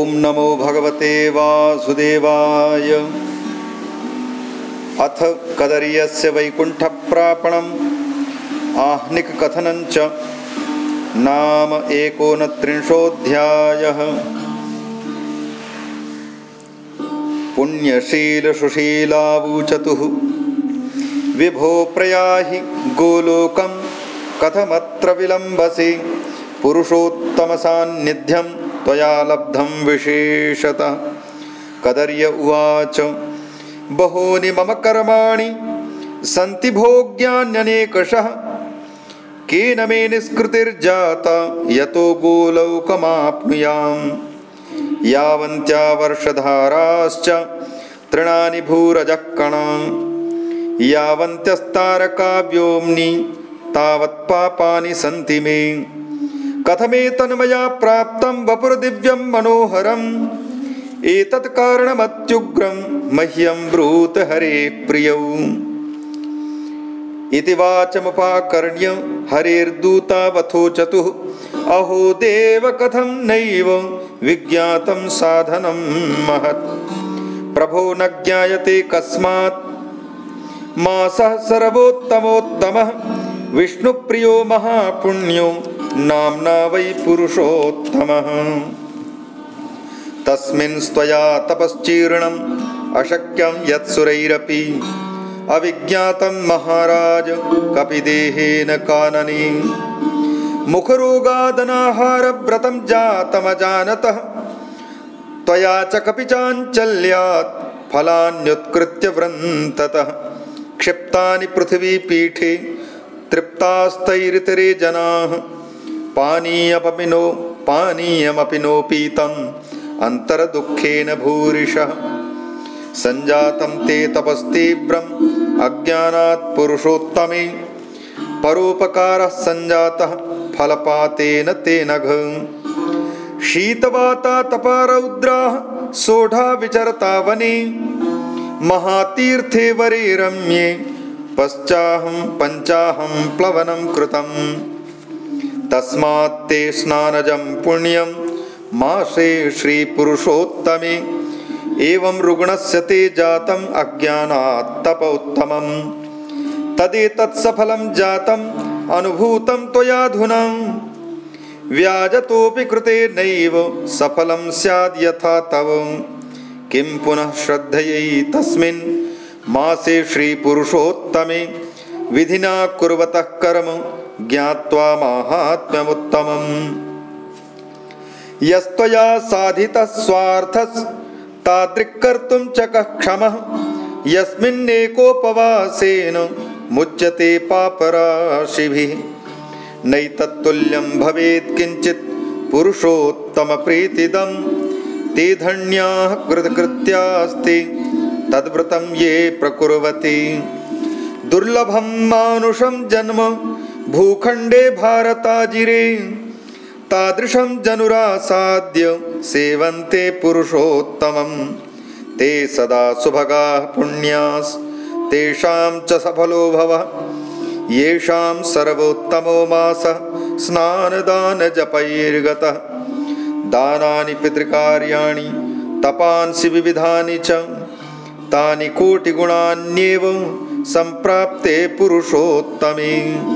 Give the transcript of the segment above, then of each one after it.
ॐ नमो भगवते वासुदेवाय। अथ कदर्यस्य वैकुण्ठप्रापणम् आहनिककथनञ्च नाम एकोनत्रिंशोऽध्यायः। पुण्यशीलसुशीलावूचतुः। विभो प्रयाहि गोलोकं कथमत्र विलम्बसि। पुरुषोत्तमसान्निध्यं त्वया लब्धं विशेषतः। कदर्य उवाच, बहूनि मम कर्माणि, सन्ति भोग्यान्यनेकषः केन मे निष्कृतिर्जाता, यतो गोलौकमाप्नुयाम्। यावन्त्या वर्षधाराश्च तृणानि भूरजः यावन्त्यस्तारका व्योम्नि तावत्पापानि सन्ति मे। कथमेतन्मया प्राप्तं वपुर्दिव्यं मनोहरम्। एतत् कारणमत्युग्रं मह्यं ब्रूत हरे प्रियौ। इति वाचमुपाकर्ण्य हरेर्दूतावथोचतुः अहो देव कथं नैव विज्ञातं साधनं महत्। प्रभो न ज्ञायते कस्मात्। मासः सर्वोत्तमोत्तमः। विष्णुप्रियो महापुण्यो नाम्ना वै पुरुषोत्तमः। तस्मिन् स्त्वया तपश्चीर्णम् अशक्यं यत्सुरैरपि अविज्ञातं महाराज कपिदेहेन काननी। मुखरोगादनाहारव्रतं जातमजानतः। त्वया च कपि चाञ्चल्यात् फलान्युत्कृत्य वृन्ततः। क्षिप्तानि पृथिवीपीठे तृप्तास्तैरितरे जनाः पानीयमपि नो पानीयमपि नोपीतम् अन्तर्दुःखेन भूरिशः सञ्जातं ते तपस्तीव्रम् अज्ञानात् पुरुषोत्तमे। परोपकारः सञ्जातः फलपातेन तेन शीतवाता तपारौद्राः सोढा विचरता वने। महातीर्थे वरे रम्ये। पश्चाहं पञ्चाहं प्लवनं कृतम् तस्मात्ते स्नानजं पुण्यं मासे श्रीपुरुषोत्तमे। एवं रुग्णस्य ते जातम् अज्ञानात्तप उत्तमम्। तदेतत्सफलं जातम् अनुभूतं त्वयाधुना। व्याजतोऽपि कृते नैव सफलं स्याद् यथा तव। किं पुनः श्रद्धयै तस्मिन् मासे श्रीपुरुषोत्तमे। विधिना कुर्वतः कर्म ज्ञात्वा माहात्म्यमुत्तमम्। यस्त्वया साधितः स्वार्थस्तादृक्कर्तुं च कः क्षमः यस्मिन्नेकोपवासेन मुच्यते पापराशिभिः। नैतत्तुल्यं भवेत् किञ्चित् पुरुषोत्तमप्रीतिदं ते धन्याः कृतकृत्यास्ति तद्व्रतं ये प्रकुर्वति। दुर्लभं मानुषं जन्म भूखण्डे भारताजिरे। तादृशं जनुरासाद्य सेवन्ते पुरुषोत्तमं ते सदा सुभगाः पुण्यास्तेषां च सफलो भवः। येषां सर्वोत्तमो मासः। स्नानदानजपैर्गतः दानानि पितृकार्याणि तपांसि विविधानि च। तानि कोटिगुणान्येव सम्प्राप्ते पुरुषोत्तमे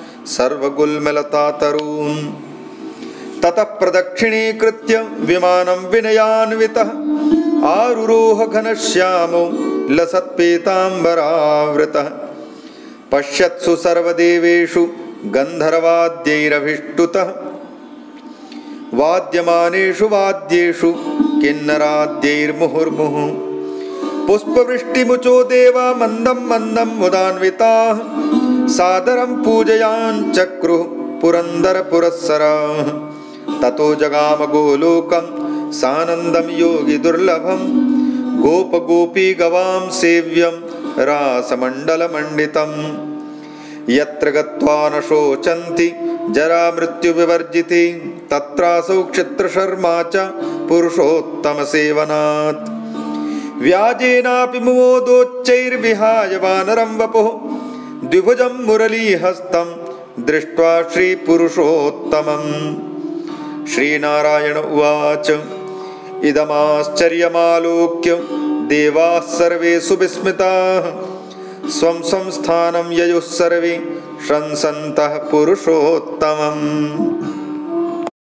सर्वगुल्मलतातरून्। ततः प्रदक्षिणीकृत्य विमानं विनयान्वितः। आरुरोहघनश्यामो लसत्पेताम्बरावृतः। पश्यत्सु सर्वदेवेषु गन्धर्वाद्यैरभिष्टुतः। वाद्यमानेषु वाद्येषु किन्नराद्यैर्मुहुर्मुहुः। पुष्पवृष्टिमुचो देवा मन्दं मन्दं मुदान्विताः सादरं पूजयाञ्चक्रुः पुरन्दरपुरःसराः ततो जगाम गोलोकं सानन्दं योगिदुर्लभं गोपगोपीगवां सेव्यं रासमण्डलमण्डितम्। यत्र गत्वा न शोचन्ति जरामृत्युविवर्जिते तत्रासौ क्षित्रशर्मा च पुरुषोत्तमसेवनात्। व्याजेनापि मुमोदोच्चैर्विहाय वानरं वपुः द्विभुजं मुरलीहस्तं दृष्ट्वा श्रीपुरुषोत्तमम्। श्रीनारायण उवाच इदमाश्चर्यमालोक्य देवाः सर्वे सुविस्मिताः। स्वं संस्थानं ययुः सर्वे शंसन्तः पुरुषोत्तमम्